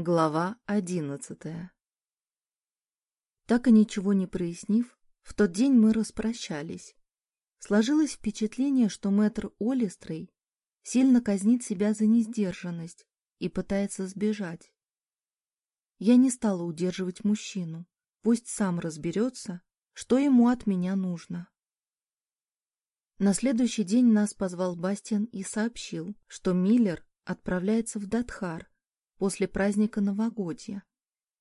Глава одиннадцатая Так и ничего не прояснив, в тот день мы распрощались. Сложилось впечатление, что мэтр Олистрей сильно казнит себя за несдержанность и пытается сбежать. Я не стала удерживать мужчину, пусть сам разберется, что ему от меня нужно. На следующий день нас позвал Бастиан и сообщил, что Миллер отправляется в Датхар, после праздника новогодия.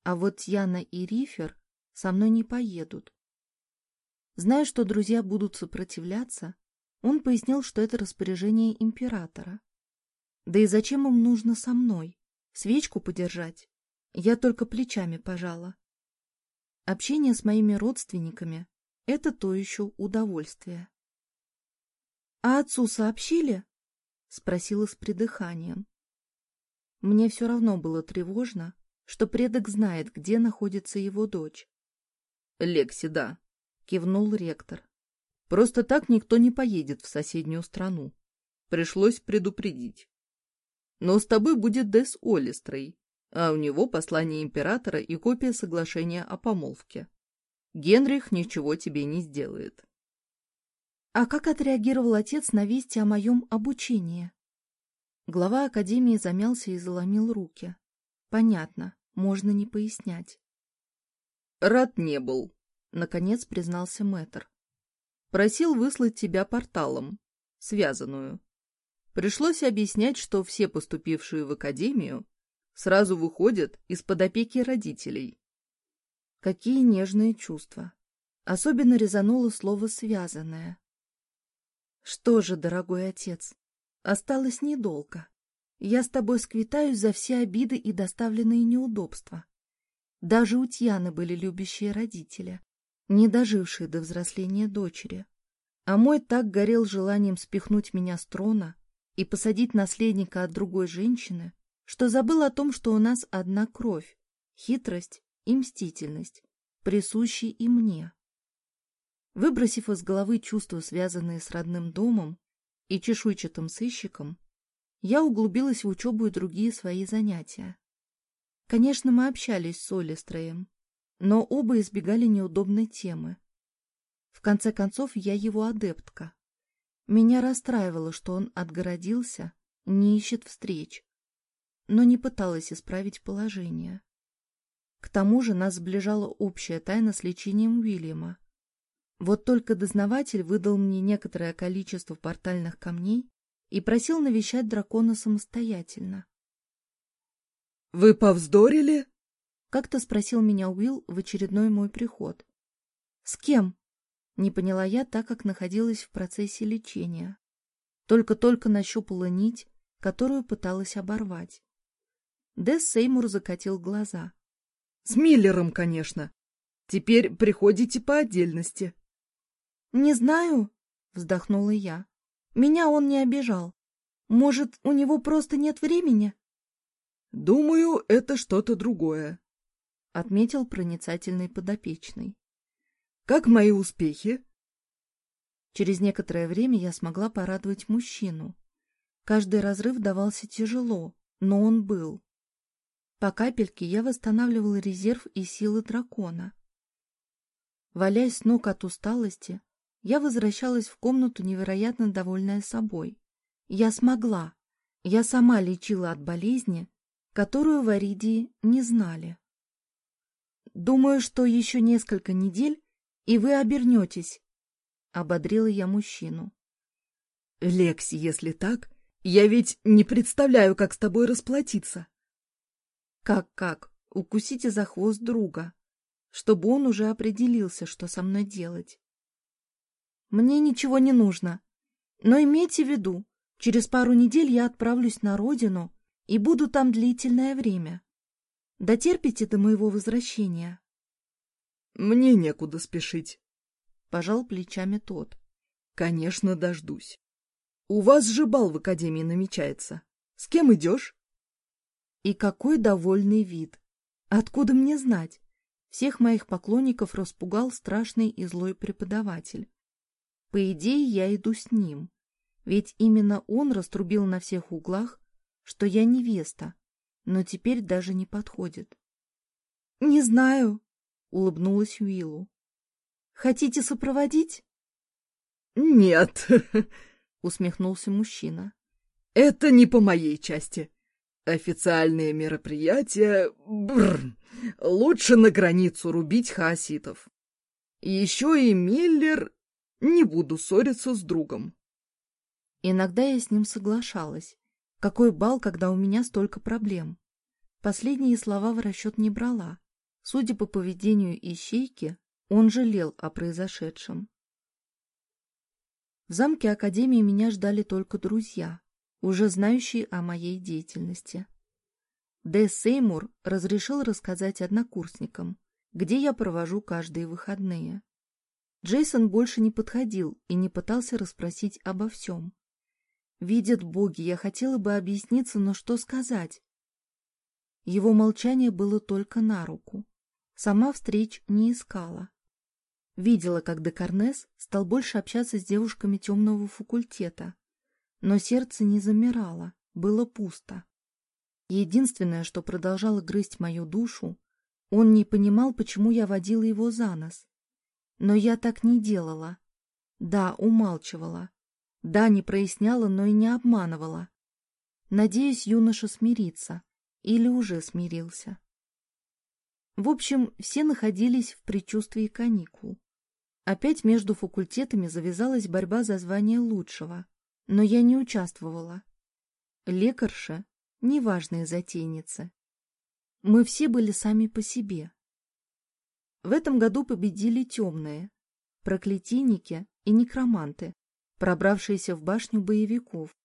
А вот Яна и Рифер со мной не поедут. Зная, что друзья будут сопротивляться, он пояснил, что это распоряжение императора. Да и зачем им нужно со мной? Свечку подержать? Я только плечами пожала. Общение с моими родственниками — это то еще удовольствие. — А отцу сообщили? — спросила с придыханием. Мне все равно было тревожно, что предок знает, где находится его дочь. — Лекси, да, — кивнул ректор. — Просто так никто не поедет в соседнюю страну. Пришлось предупредить. Но с тобой будет Дес Олистрей, а у него послание императора и копия соглашения о помолвке. Генрих ничего тебе не сделает. — А как отреагировал отец на вести о моем обучении? Глава Академии замялся и заломил руки. Понятно, можно не пояснять. «Рад не был», — наконец признался мэтр. «Просил выслать тебя порталом, связанную. Пришлось объяснять, что все поступившие в Академию сразу выходят из-под опеки родителей». Какие нежные чувства. Особенно резануло слово «связанное». Что же, дорогой отец, Осталось недолго. Я с тобой сквитаюсь за все обиды и доставленные неудобства. Даже у Тьяны были любящие родители, не дожившие до взросления дочери. А мой так горел желанием спихнуть меня с трона и посадить наследника от другой женщины, что забыл о том, что у нас одна кровь, хитрость и мстительность, присущие и мне. Выбросив из головы чувства, связанные с родным домом, и чешуйчатым сыщиком, я углубилась в учебу и другие свои занятия. Конечно, мы общались с Олистроем, но оба избегали неудобной темы. В конце концов, я его адептка. Меня расстраивало, что он отгородился, не ищет встреч, но не пыталась исправить положение. К тому же нас сближала общая тайна с лечением Уильяма, вот только дознаватель выдал мне некоторое количество портальных камней и просил навещать дракона самостоятельно. — Вы повздорили? — как-то спросил меня Уилл в очередной мой приход. — С кем? — не поняла я, так как находилась в процессе лечения. Только-только нащупала нить, которую пыталась оборвать. Десс Сеймур закатил глаза. — С Миллером, конечно. Теперь приходите по отдельности. — «Не знаю», — вздохнула я. «Меня он не обижал. Может, у него просто нет времени?» «Думаю, это что-то другое», — отметил проницательный подопечный. «Как мои успехи?» Через некоторое время я смогла порадовать мужчину. Каждый разрыв давался тяжело, но он был. По капельке я восстанавливала резерв и силы дракона. Валяясь с ног от усталости, я возвращалась в комнату невероятно довольная собой. Я смогла. Я сама лечила от болезни, которую в Аридии не знали. «Думаю, что еще несколько недель, и вы обернетесь», — ободрила я мужчину. «Лекси, если так, я ведь не представляю, как с тобой расплатиться». «Как-как? Укусите за хвост друга, чтобы он уже определился, что со мной делать». Мне ничего не нужно. Но имейте в виду, через пару недель я отправлюсь на родину и буду там длительное время. Дотерпите до моего возвращения. Мне некуда спешить, — пожал плечами тот. Конечно, дождусь. У вас же бал в академии намечается. С кем идешь? И какой довольный вид! Откуда мне знать? Всех моих поклонников распугал страшный и злой преподаватель. По идее, я иду с ним, ведь именно он раструбил на всех углах, что я невеста, но теперь даже не подходит. — Не знаю, — улыбнулась Уиллу. — Хотите сопроводить? — Нет, — усмехнулся мужчина. — Это не по моей части. Официальные мероприятия... Бррр, лучше на границу рубить хаоситов. Еще и Миллер не буду ссориться с другом. Иногда я с ним соглашалась. Какой бал, когда у меня столько проблем? Последние слова в расчет не брала. Судя по поведению ищейки, он жалел о произошедшем. В замке Академии меня ждали только друзья, уже знающие о моей деятельности. Дэ Сеймур разрешил рассказать однокурсникам, где я провожу каждые выходные. Джейсон больше не подходил и не пытался расспросить обо всем. «Видят боги, я хотела бы объясниться, но что сказать?» Его молчание было только на руку. Сама встреч не искала. Видела, как Декарнес стал больше общаться с девушками темного факультета. Но сердце не замирало, было пусто. Единственное, что продолжало грызть мою душу, он не понимал, почему я водила его за нос. Но я так не делала. Да, умалчивала. Да, не проясняла, но и не обманывала. Надеюсь, юноша смирится. Или уже смирился. В общем, все находились в предчувствии каникул. Опять между факультетами завязалась борьба за звание лучшего, но я не участвовала. Лекарша — неважные затейницы. Мы все были сами по себе. В этом году победили темные, проклятийники и некроманты, пробравшиеся в башню боевиков,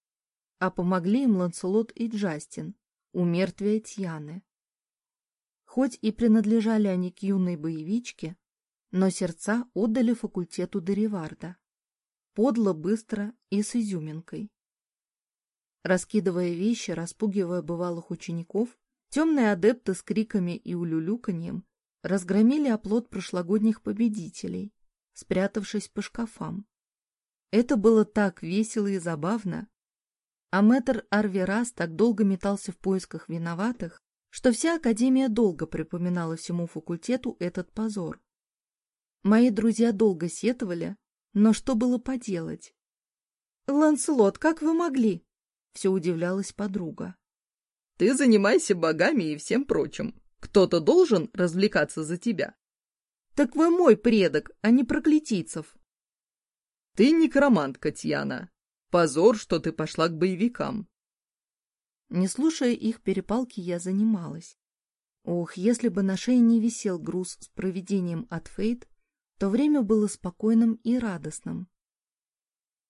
а помогли им Ланселот и Джастин, у мертвия Тьяны. Хоть и принадлежали они к юной боевичке, но сердца отдали факультету Дереварда. Подло, быстро и с изюминкой. Раскидывая вещи, распугивая бывалых учеников, темные адепты с криками и улюлюканьем разгромили оплот прошлогодних победителей, спрятавшись по шкафам. Это было так весело и забавно. А мэтр Арверас так долго метался в поисках виноватых, что вся Академия долго припоминала всему факультету этот позор. Мои друзья долго сетовали, но что было поделать? — Ланселот, как вы могли? — все удивлялась подруга. — Ты занимайся богами и всем прочим, кто-то должен развлекаться за тебя. Так вы мой предок, а не проклятийцев. Ты некромант, Тьяна. Позор, что ты пошла к боевикам. Не слушая их перепалки, я занималась. Ох, если бы на шее не висел груз с проведением от Фейт, то время было спокойным и радостным.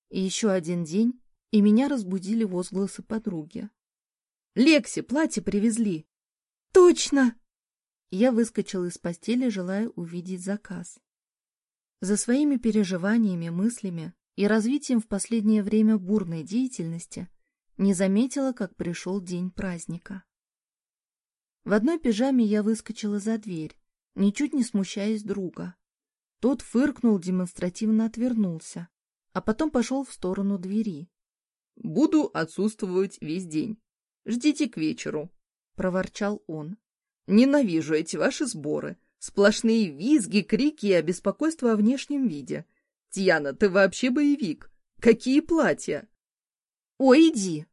И еще один день, и меня разбудили возгласы подруги. — Лекси, платье привезли! — Точно! Я выскочил из постели, желая увидеть заказ. За своими переживаниями, мыслями и развитием в последнее время бурной деятельности не заметила, как пришел день праздника. В одной пижаме я выскочила за дверь, ничуть не смущаясь друга. Тот фыркнул, демонстративно отвернулся, а потом пошел в сторону двери. — Буду отсутствовать весь день. Ждите к вечеру, — проворчал он. Ненавижу эти ваши сборы. Сплошные визги, крики и обеспокойство о внешнем виде. Тьяна, ты вообще боевик. Какие платья? Ой, иди!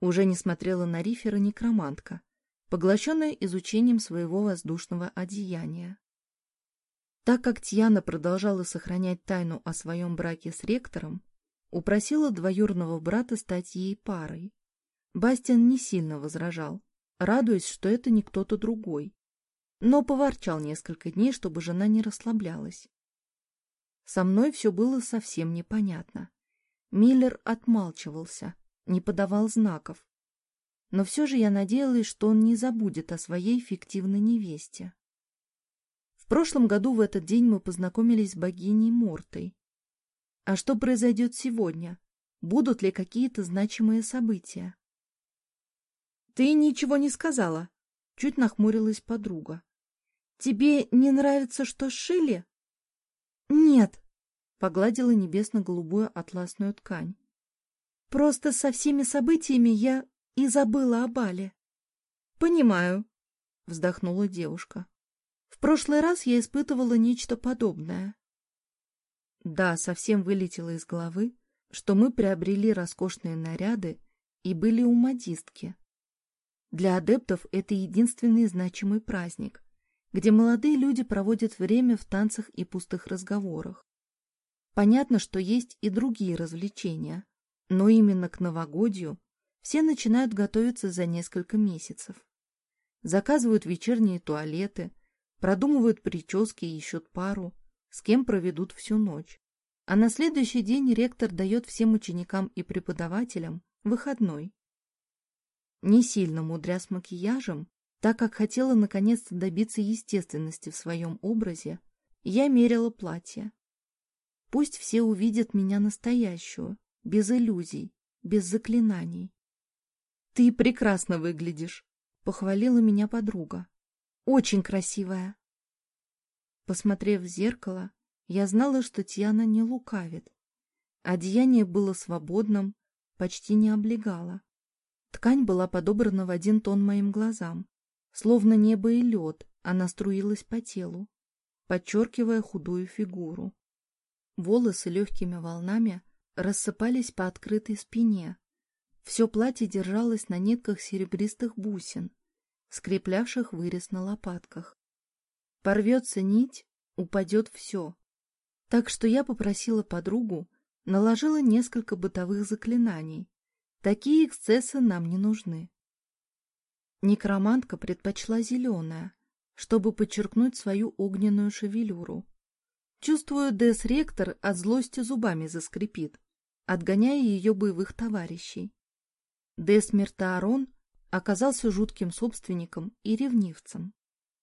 Уже не смотрела на Рифера некромантка, поглощенная изучением своего воздушного одеяния. Так как Тьяна продолжала сохранять тайну о своем браке с ректором, упросила двоюродного брата стать ей парой. Бастин не сильно возражал, радуясь, что это не кто-то другой. Но поворчал несколько дней, чтобы жена не расслаблялась. Со мной все было совсем непонятно. Миллер отмалчивался, не подавал знаков. Но все же я надеялась, что он не забудет о своей фиктивной невесте. В прошлом году в этот день мы познакомились с богиней Мортой. А что произойдет сегодня? Будут ли какие-то значимые события? — Ты ничего не сказала, — чуть нахмурилась подруга. — Тебе не нравится, что шили? — Нет, — погладила небесно-голубую атласную ткань. — Просто со всеми событиями я и забыла о бале. — Понимаю, — вздохнула девушка. — В прошлый раз я испытывала нечто подобное. Да, совсем вылетело из головы, что мы приобрели роскошные наряды и были у модистки. Для адептов это единственный значимый праздник, где молодые люди проводят время в танцах и пустых разговорах. Понятно, что есть и другие развлечения, но именно к новогодию все начинают готовиться за несколько месяцев. Заказывают вечерние туалеты, продумывают прически и ищут пару, с кем проведут всю ночь. А на следующий день ректор дает всем ученикам и преподавателям выходной не сильно мудря с макияжем, так как хотела наконец-то добиться естественности в своем образе, я мерила платье. Пусть все увидят меня настоящую, без иллюзий, без заклинаний. — Ты прекрасно выглядишь, — похвалила меня подруга. — Очень красивая. Посмотрев в зеркало, я знала, что Тиана не лукавит. Одеяние было свободным, почти не облегало. Ткань была подобрана в один тон моим глазам. Словно небо и лед, она струилась по телу, подчеркивая худую фигуру. Волосы легкими волнами рассыпались по открытой спине. Все платье держалось на нитках серебристых бусин, скреплявших вырез на лопатках. Порвется нить, упадет все. Так что я попросила подругу, наложила несколько бытовых заклинаний, Такие эксцессы нам не нужны. Некромантка предпочла зеленое, чтобы подчеркнуть свою огненную шевелюру. Чувствую, Дес-ректор от злости зубами заскрипит, отгоняя ее боевых товарищей. Дес Миртаарон оказался жутким собственником и ревнивцем.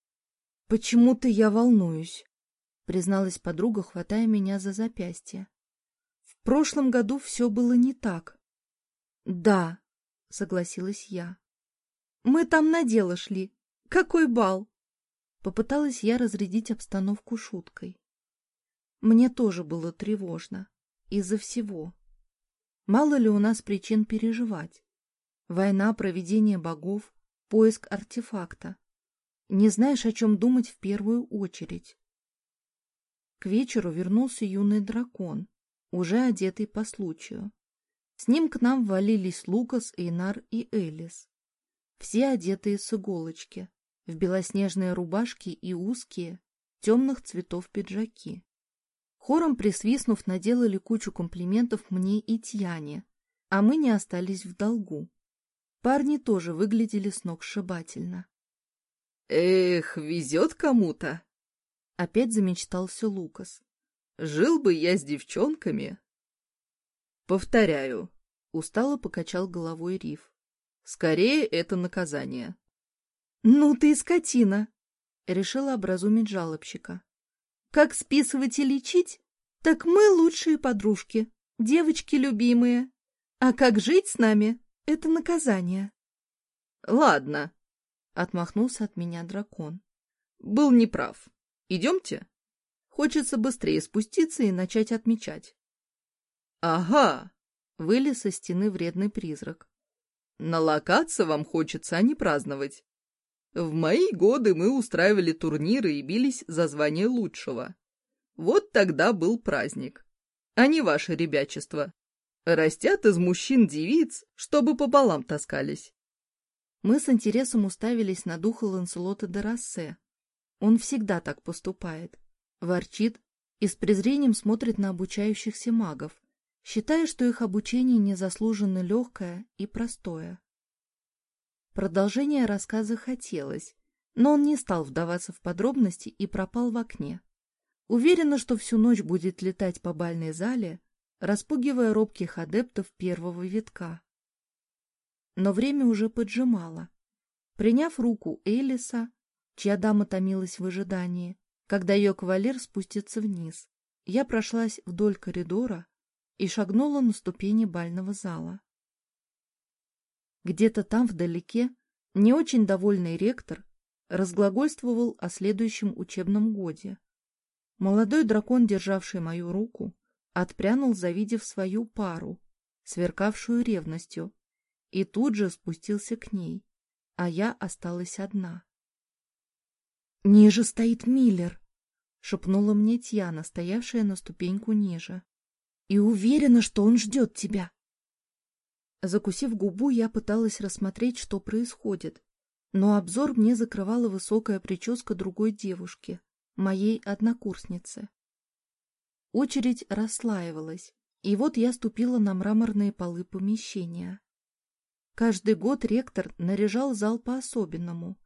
— Почему-то я волнуюсь, — призналась подруга, хватая меня за запястье. — В прошлом году все было не так. — «Да», — согласилась я. «Мы там на дело шли. Какой бал?» Попыталась я разрядить обстановку шуткой. Мне тоже было тревожно. Из-за всего. Мало ли у нас причин переживать. Война, проведение богов, поиск артефакта. Не знаешь, о чем думать в первую очередь. К вечеру вернулся юный дракон, уже одетый по случаю. С ним к нам валились Лукас, Эйнар и Элис. Все одетые с иголочки, в белоснежные рубашки и узкие, темных цветов пиджаки. Хором присвистнув, наделали кучу комплиментов мне и Тьяне, а мы не остались в долгу. Парни тоже выглядели сногсшибательно. «Эх, везет кому-то!» — опять замечтался Лукас. «Жил бы я с девчонками, Повторяю, устало покачал головой Риф. Скорее, это наказание. Ну ты и скотина, решила образумить жалобщика. Как списывать и лечить, так мы лучшие подружки, девочки любимые. А как жить с нами — это наказание. — Ладно, — отмахнулся от меня дракон. — Был неправ. Идемте? Хочется быстрее спуститься и начать отмечать. «Ага!» — вылез со стены вредный призрак. «Налокаться вам хочется, а не праздновать. В мои годы мы устраивали турниры и бились за звание лучшего. Вот тогда был праздник, а не ваше ребячество. Растят из мужчин девиц, чтобы пополам таскались». Мы с интересом уставились на духа Ланселота де Рассе. Он всегда так поступает. Ворчит и с презрением смотрит на обучающихся магов, считая, что их обучение незаслуженно легкое и простое. Продолжение рассказа хотелось, но он не стал вдаваться в подробности и пропал в окне. Уверена, что всю ночь будет летать по бальной зале, распугивая робких адептов первого витка. Но время уже поджимало. Приняв руку Элиса, чья дама томилась в ожидании, когда ее кавалер спустится вниз, я прошлась вдоль коридора, и шагнула на ступени бального зала. Где-то там вдалеке не очень довольный ректор разглагольствовал о следующем учебном годе. Молодой дракон, державший мою руку, отпрянул, завидев свою пару, сверкавшую ревностью, и тут же спустился к ней, а я осталась одна. — Ниже стоит Миллер! — шепнула мне Тьяна, стоявшая на ступеньку ниже и уверена, что он ждет тебя. Закусив губу, я пыталась рассмотреть, что происходит, но обзор мне закрывала высокая прическа другой девушки, моей однокурсницы. Очередь расслаивалась, и вот я ступила на мраморные полы помещения. Каждый год ректор наряжал зал по-особенному.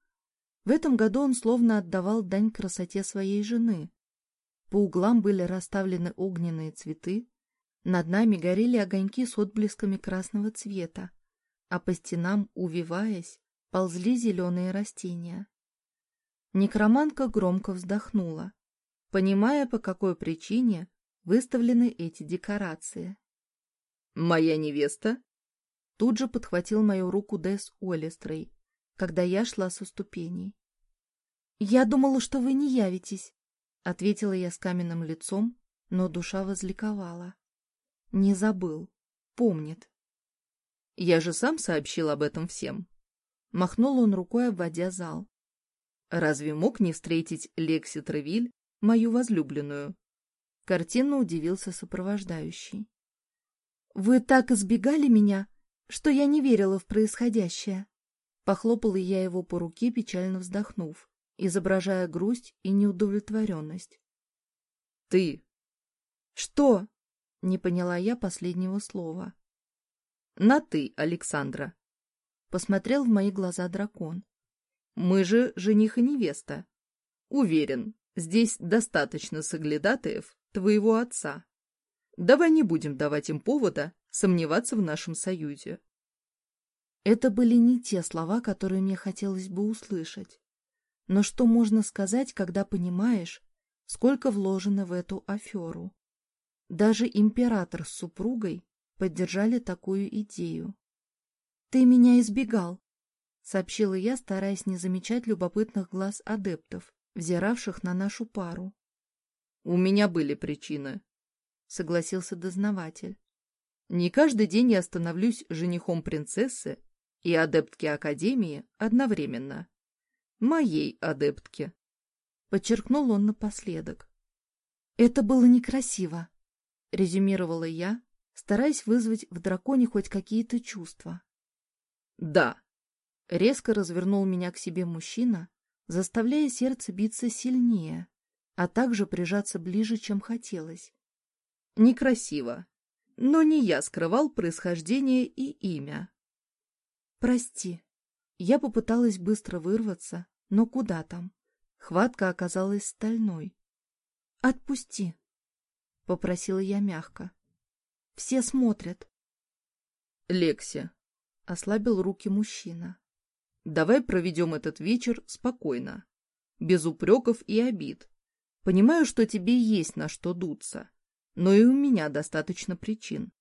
В этом году он словно отдавал дань красоте своей жены. По углам были расставлены огненные цветы, над нами горели огоньки с отблесками красного цвета, а по стенам, увиваясь, ползли зеленые растения. Некроманка громко вздохнула, понимая, по какой причине выставлены эти декорации. «Моя невеста?» Тут же подхватил мою руку Дэс Олестрей, когда я шла со ступеней. «Я думала, что вы не явитесь», — ответила я с каменным лицом, но душа возликовала. Не забыл. Помнит. Я же сам сообщил об этом всем. Махнул он рукой, обводя зал. Разве мог не встретить Лекси Тревиль, мою возлюбленную? Картинно удивился сопровождающий. «Вы так избегали меня, что я не верила в происходящее!» Похлопала я его по руке, печально вздохнув, изображая грусть и неудовлетворенность. «Ты!» «Что?» Не поняла я последнего слова. «На ты, Александра!» Посмотрел в мои глаза дракон. «Мы же жених и невеста. Уверен, здесь достаточно соглядатаев твоего отца. Давай не будем давать им повода сомневаться в нашем союзе». Это были не те слова, которые мне хотелось бы услышать. Но что можно сказать, когда понимаешь, сколько вложено в эту аферу? Даже император с супругой поддержали такую идею. «Ты меня избегал», — сообщила я, стараясь не замечать любопытных глаз адептов, взиравших на нашу пару. «У меня были причины», — согласился дознаватель. «Не каждый день я становлюсь женихом принцессы и адептки Академии одновременно. Моей адептки», — подчеркнул он напоследок. «Это было некрасиво», резюмировала я, стараясь вызвать в драконе хоть какие-то чувства. «Да», — резко развернул меня к себе мужчина, заставляя сердце биться сильнее, а также прижаться ближе, чем хотелось. «Некрасиво, но не я скрывал происхождение и имя». «Прости». Я попыталась быстро вырваться, но куда там? Хватка оказалась стальной. «Отпусти». — попросила я мягко. — Все смотрят. — Лекси, — ослабил руки мужчина. — Давай проведем этот вечер спокойно, без упреков и обид. Понимаю, что тебе есть на что дуться, но и у меня достаточно причин.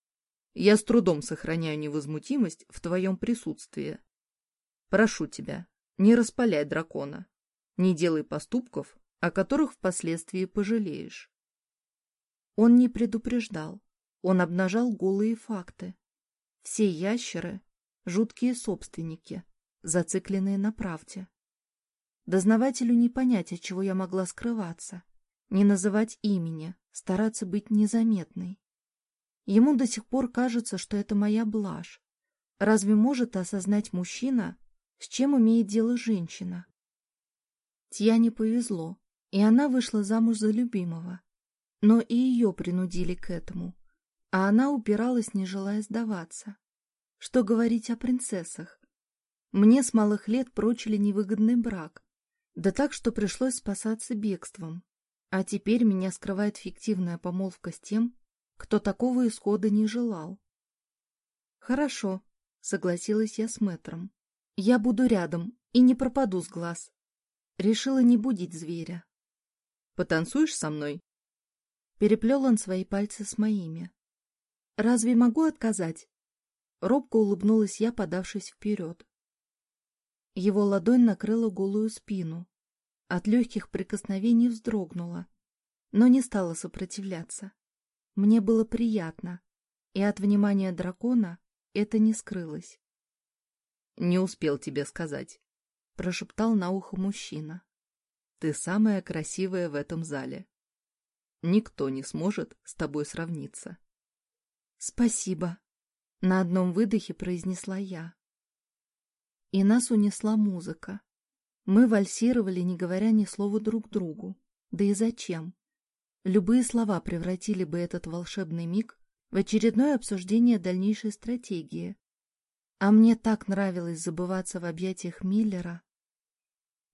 Я с трудом сохраняю невозмутимость в твоем присутствии. Прошу тебя, не распаляй дракона, не делай поступков, о которых впоследствии пожалеешь. Он не предупреждал, он обнажал голые факты. Все ящеры — жуткие собственники, зацикленные на правде. Дознавателю не понять, от чего я могла скрываться, не называть имени, стараться быть незаметной. Ему до сих пор кажется, что это моя блажь. Разве может осознать мужчина, с чем имеет дело женщина? Тьяне повезло, и она вышла замуж за любимого но и ее принудили к этому, а она упиралась, не желая сдаваться. Что говорить о принцессах? Мне с малых лет прочили невыгодный брак, да так, что пришлось спасаться бегством. А теперь меня скрывает фиктивная помолвка с тем, кто такого исхода не желал. Хорошо, согласилась я с мэтром. Я буду рядом и не пропаду с глаз. Решила не будить зверя. Потанцуешь со мной? Переплел он свои пальцы с моими. «Разве могу отказать?» Робко улыбнулась я, подавшись вперед. Его ладонь накрыла голую спину. От легких прикосновений вздрогнула, но не стала сопротивляться. Мне было приятно, и от внимания дракона это не скрылось. — Не успел тебе сказать, — прошептал на ухо мужчина. — Ты самая красивая в этом зале. Никто не сможет с тобой сравниться. «Спасибо», — на одном выдохе произнесла я. И нас унесла музыка. Мы вальсировали, не говоря ни слова друг другу. Да и зачем? Любые слова превратили бы этот волшебный миг в очередное обсуждение дальнейшей стратегии. А мне так нравилось забываться в объятиях Миллера.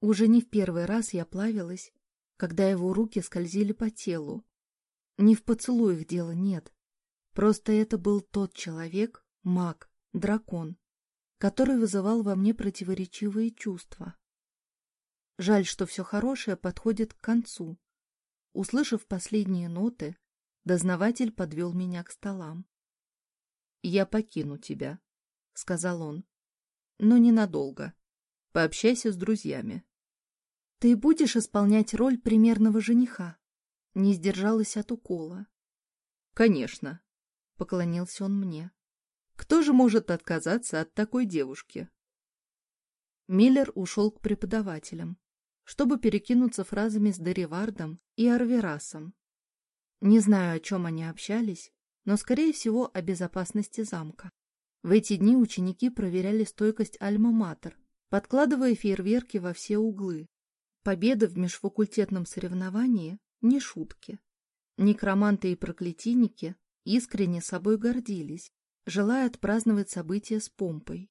Уже не в первый раз я плавилась когда его руки скользили по телу. Не в поцелуях дело нет. Просто это был тот человек, маг, дракон, который вызывал во мне противоречивые чувства. Жаль, что все хорошее подходит к концу. Услышав последние ноты, дознаватель подвел меня к столам. — Я покину тебя, — сказал он, — но ненадолго. Пообщайся с друзьями. «Ты будешь исполнять роль примерного жениха?» Не сдержалась от укола. «Конечно», — поклонился он мне. «Кто же может отказаться от такой девушки?» Миллер ушел к преподавателям, чтобы перекинуться фразами с Деревардом и Арверасом. Не знаю, о чем они общались, но, скорее всего, о безопасности замка. В эти дни ученики проверяли стойкость Альма-Матер, подкладывая фейерверки во все углы. Победа в межфакультетном соревновании — не шутки. Некроманты и проклятийники искренне собой гордились, желая отпраздновать событие с помпой.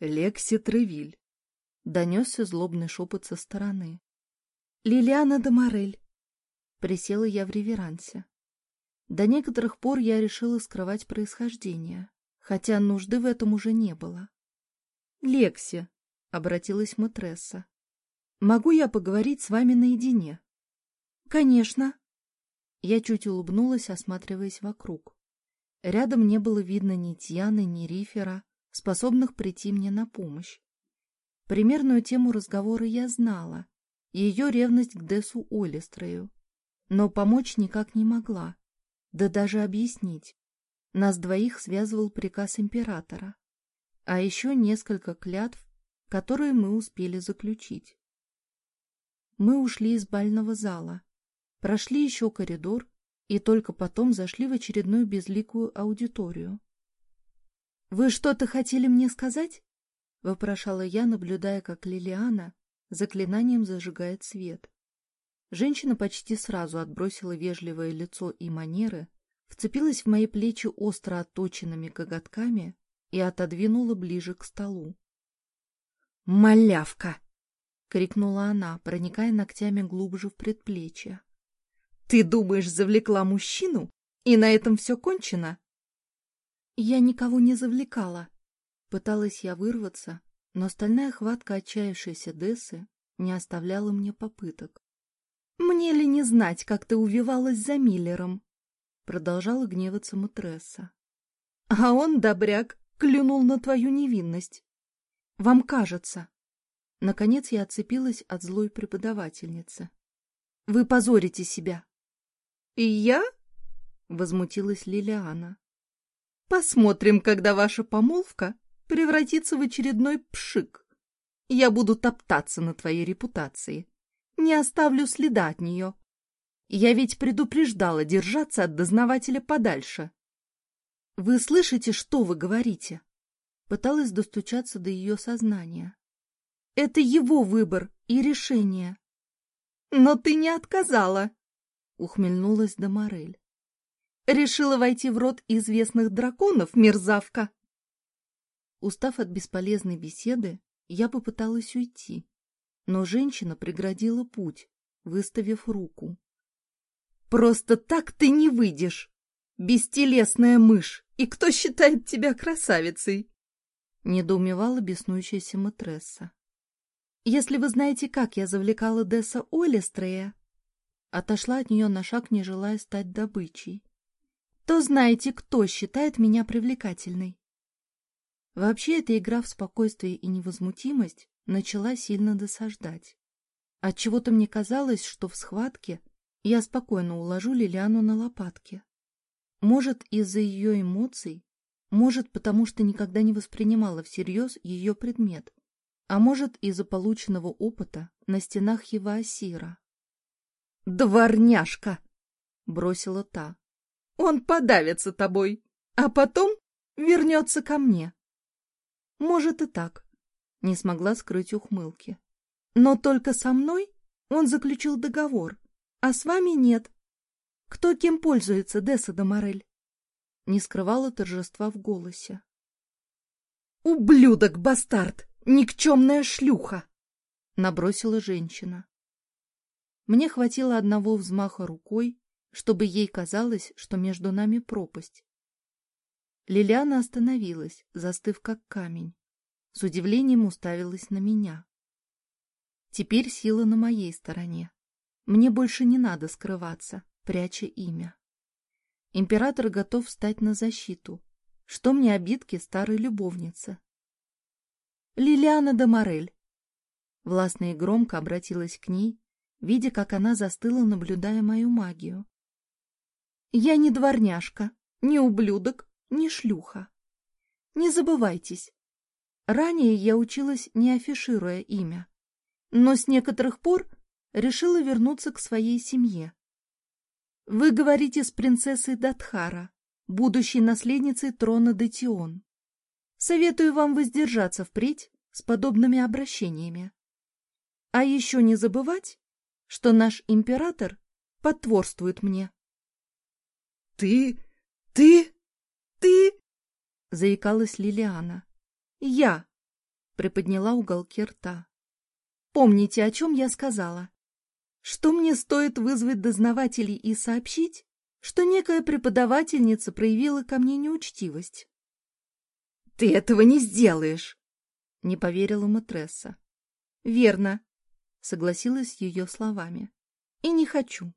«Лекси Тревиль!» — донесся злобный шепот со стороны. «Лилиана Дамарель!» — присела я в реверансе. До некоторых пор я решила скрывать происхождение, хотя нужды в этом уже не было. «Лекси!» — обратилась матресса. Могу я поговорить с вами наедине? Конечно. Я чуть улыбнулась, осматриваясь вокруг. Рядом не было видно ни Тьяны, ни Рифера, способных прийти мне на помощь. Примерную тему разговора я знала, ее ревность к Десу Олистрою, но помочь никак не могла, да даже объяснить. Нас двоих связывал приказ императора, а еще несколько клятв, которые мы успели заключить мы ушли из бального зала, прошли еще коридор и только потом зашли в очередную безликую аудиторию. «Вы что-то хотели мне сказать?» — вопрошала я, наблюдая, как Лилиана заклинанием зажигает свет. Женщина почти сразу отбросила вежливое лицо и манеры, вцепилась в мои плечи остро отточенными коготками и отодвинула ближе к столу. «Малявка!» — крикнула она, проникая ногтями глубже в предплечье. «Ты думаешь, завлекла мужчину? И на этом все кончено?» «Я никого не завлекала». Пыталась я вырваться, но стальная хватка отчаявшейся Дессы не оставляла мне попыток. «Мне ли не знать, как ты увивалась за Миллером?» Продолжала гневаться матресса. «А он, добряк, клюнул на твою невинность. Вам кажется, Наконец я отцепилась от злой преподавательницы. — Вы позорите себя. — И я? — возмутилась Лилиана. — Посмотрим, когда ваша помолвка превратится в очередной пшик. Я буду топтаться на твоей репутации. Не оставлю следа от нее. Я ведь предупреждала держаться от дознавателя подальше. — Вы слышите, что вы говорите? Пыталась достучаться до ее сознания. Это его выбор и решение. Но ты не отказала, — ухмыльнулась Доморель. Решила войти в род известных драконов, мерзавка. Устав от бесполезной беседы, я попыталась уйти, но женщина преградила путь, выставив руку. — Просто так ты не выйдешь! Бестелесная мышь! И кто считает тебя красавицей? — недоумевала беснующаяся матресса. Если вы знаете, как я завлекала Десса Олистрея, отошла от нее на шаг, не желая стать добычей, то знаете, кто считает меня привлекательной. Вообще эта игра в спокойствие и невозмутимость начала сильно досаждать. Отчего-то мне казалось, что в схватке я спокойно уложу Лилиану на лопатки. Может, из-за ее эмоций, может, потому что никогда не воспринимала всерьез ее предмет — а может, из-за полученного опыта на стенах Хиваасира. «Дворняжка!» — бросила та. «Он подавится тобой, а потом вернется ко мне». «Может, и так», — не смогла скрыть ухмылки. «Но только со мной он заключил договор, а с вами нет. Кто кем пользуется, Десса Дамарель?» Не скрывала торжества в голосе. «Ублюдок-бастард!» Никчемная шлюха! — набросила женщина. Мне хватило одного взмаха рукой, чтобы ей казалось, что между нами пропасть. Лилиана остановилась, застыв как камень. С удивлением уставилась на меня. Теперь сила на моей стороне. Мне больше не надо скрываться, пряча имя. Император готов встать на защиту. Что мне обидки старой любовницы? Лилиана де Морель. Властно и громко обратилась к ней, видя, как она застыла, наблюдая мою магию. «Я не дворняжка, не ублюдок, не шлюха. Не забывайтесь, ранее я училась, не афишируя имя, но с некоторых пор решила вернуться к своей семье. Вы говорите с принцессой Датхара, будущей наследницей трона Детион. Советую вам воздержаться впредь с подобными обращениями. А еще не забывать, что наш император потворствует мне. — Ты? Ты? Ты? — заикалась Лилиана. — Я! — приподняла уголки рта. — Помните, о чем я сказала? Что мне стоит вызвать дознавателей и сообщить, что некая преподавательница проявила ко мне неучтивость? «Ты этого не сделаешь!» — не поверила матресса. «Верно!» — согласилась ее словами. «И не хочу.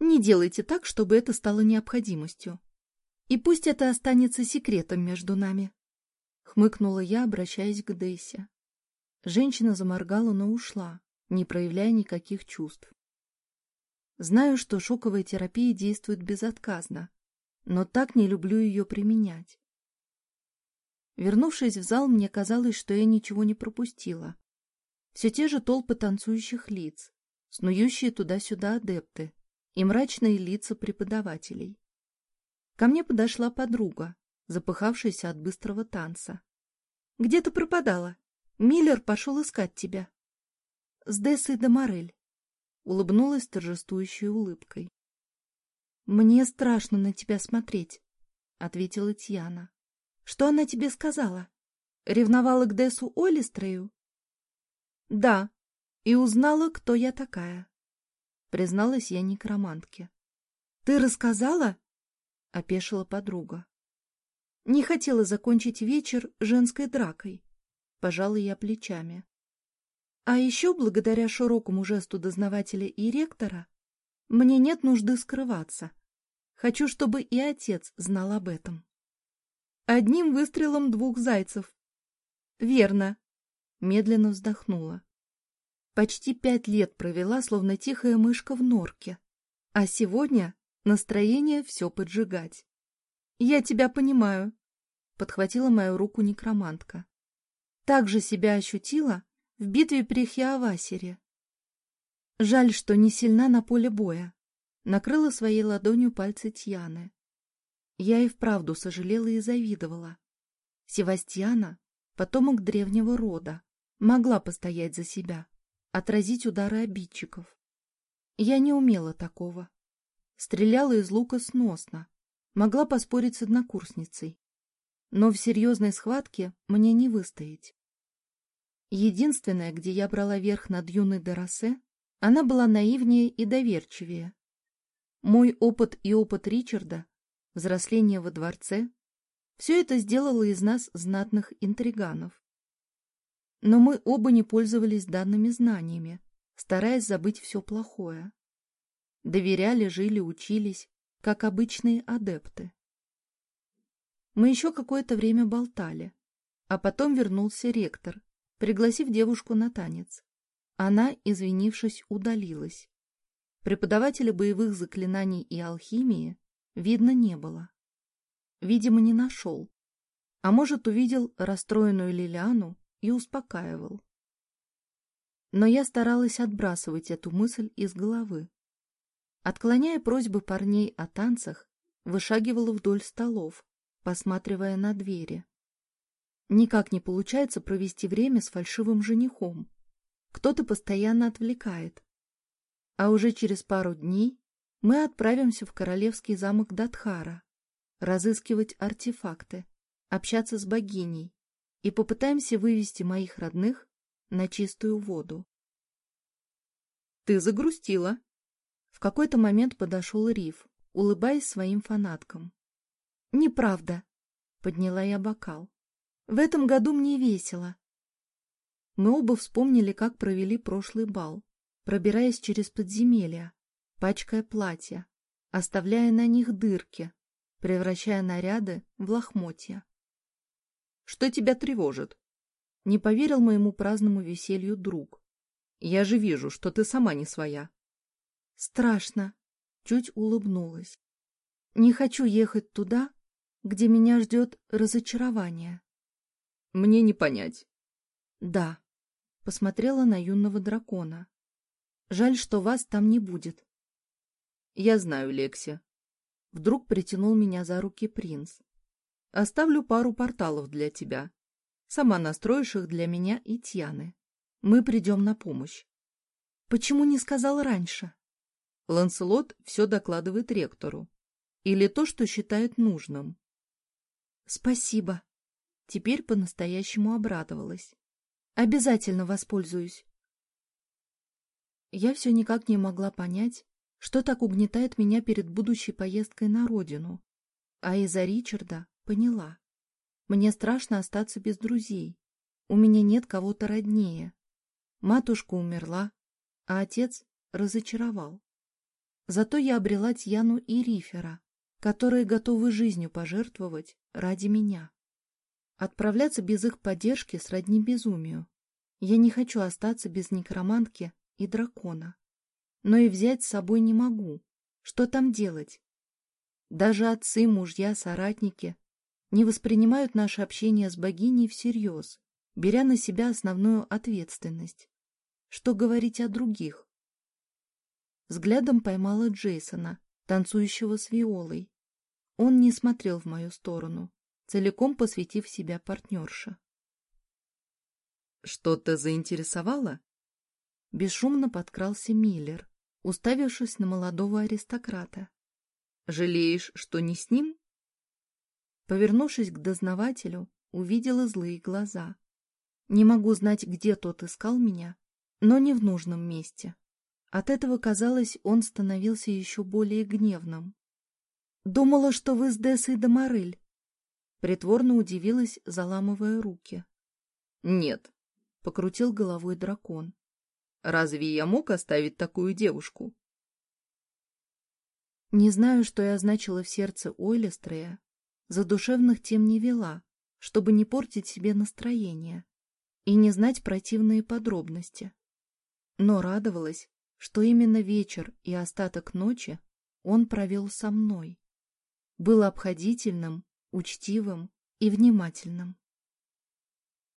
Не делайте так, чтобы это стало необходимостью. И пусть это останется секретом между нами!» — хмыкнула я, обращаясь к Дейсе. Женщина заморгала, но ушла, не проявляя никаких чувств. Знаю, что шоковая терапия действует безотказно, но так не люблю ее применять. Вернувшись в зал, мне казалось, что я ничего не пропустила. Все те же толпы танцующих лиц, снующие туда-сюда адепты и мрачные лица преподавателей. Ко мне подошла подруга, запыхавшаяся от быстрого танца. — Где ты пропадала? Миллер пошел искать тебя. — С Дессой де Морель. Улыбнулась торжествующей улыбкой. — Мне страшно на тебя смотреть, — ответила Тьяна. Что она тебе сказала? Ревновала к Десу Олистрею? — Да, и узнала, кто я такая, — призналась я некромантке. — Ты рассказала? — опешила подруга. Не хотела закончить вечер женской дракой. Пожала я плечами. А еще, благодаря широкому жесту дознавателя и ректора, мне нет нужды скрываться. Хочу, чтобы и отец знал об этом. Одним выстрелом двух зайцев. Верно. Медленно вздохнула. Почти пять лет провела, словно тихая мышка в норке. А сегодня настроение все поджигать. Я тебя понимаю, подхватила мою руку некромантка. Так же себя ощутила в битве при Хиавасере. Жаль, что не сильна на поле боя. Накрыла своей ладонью пальцы Тьяны. Я и вправду сожалела и завидовала. Севастьяна — потомок древнего рода, могла постоять за себя, отразить удары обидчиков. Я не умела такого. Стреляла из лука сносно, могла поспорить с однокурсницей. Но в серьезной схватке мне не выстоять. Единственное, где я брала верх над юной Доросе, она была наивнее и доверчивее. Мой опыт и опыт Ричарда взросление во дворце — все это сделало из нас знатных интриганов. Но мы оба не пользовались данными знаниями, стараясь забыть все плохое. Доверяли, жили, учились, как обычные адепты. Мы еще какое-то время болтали, а потом вернулся ректор, пригласив девушку на танец. Она, извинившись, удалилась. Преподаватели боевых заклинаний и алхимии Видно не было. Видимо, не нашел. А может, увидел расстроенную Лилиану и успокаивал. Но я старалась отбрасывать эту мысль из головы. Отклоняя просьбы парней о танцах, вышагивала вдоль столов, посматривая на двери. Никак не получается провести время с фальшивым женихом. Кто-то постоянно отвлекает. А уже через пару дней мы отправимся в королевский замок Датхара, разыскивать артефакты, общаться с богиней и попытаемся вывести моих родных на чистую воду. «Ты загрустила!» В какой-то момент подошел Риф, улыбаясь своим фанаткам. «Неправда!» — подняла я бокал. «В этом году мне весело!» Мы оба вспомнили, как провели прошлый бал, пробираясь через подземелья, пачкая платья, оставляя на них дырки, превращая наряды в лохмотья. «Что тебя тревожит?» Не поверил моему праздному веселью друг. «Я же вижу, что ты сама не своя». «Страшно», — чуть улыбнулась. «Не хочу ехать туда, где меня ждет разочарование». «Мне не понять». «Да», — посмотрела на юного дракона. «Жаль, что вас там не будет. Я знаю Лекси. Вдруг притянул меня за руки принц. Оставлю пару порталов для тебя. Сама настроишь их для меня и Тьяны. Мы придем на помощь. Почему не сказал раньше? Ланселот все докладывает ректору. Или то, что считает нужным. Спасибо. Теперь по-настоящему обрадовалась. Обязательно воспользуюсь. Я все никак не могла понять, что так угнетает меня перед будущей поездкой на родину. А из-за Ричарда поняла. Мне страшно остаться без друзей. У меня нет кого-то роднее. Матушка умерла, а отец разочаровал. Зато я обрела Тьяну и Рифера, которые готовы жизнью пожертвовать ради меня. Отправляться без их поддержки сродни безумию. Я не хочу остаться без некромантки и дракона но и взять с собой не могу. Что там делать? Даже отцы, мужья, соратники не воспринимают наше общение с богиней всерьез, беря на себя основную ответственность. Что говорить о других? Взглядом поймала Джейсона, танцующего с виолой. Он не смотрел в мою сторону, целиком посвятив себя партнерше. «Что-то заинтересовало?» бесшумно подкрался Миллер, уставившись на молодого аристократа. «Жалеешь, что не с ним?» Повернувшись к дознавателю, увидела злые глаза. Не могу знать, где тот искал меня, но не в нужном месте. От этого, казалось, он становился еще более гневным. «Думала, что вы с Дессой Доморель», — притворно удивилась, заламывая руки. «Нет», — покрутил головой дракон. Разве я мог оставить такую девушку? Не знаю, что я значила в сердце Ойлестрея. Задушевных тем не вела, чтобы не портить себе настроение и не знать противные подробности. Но радовалась, что именно вечер и остаток ночи он провел со мной. Был обходительным, учтивым и внимательным.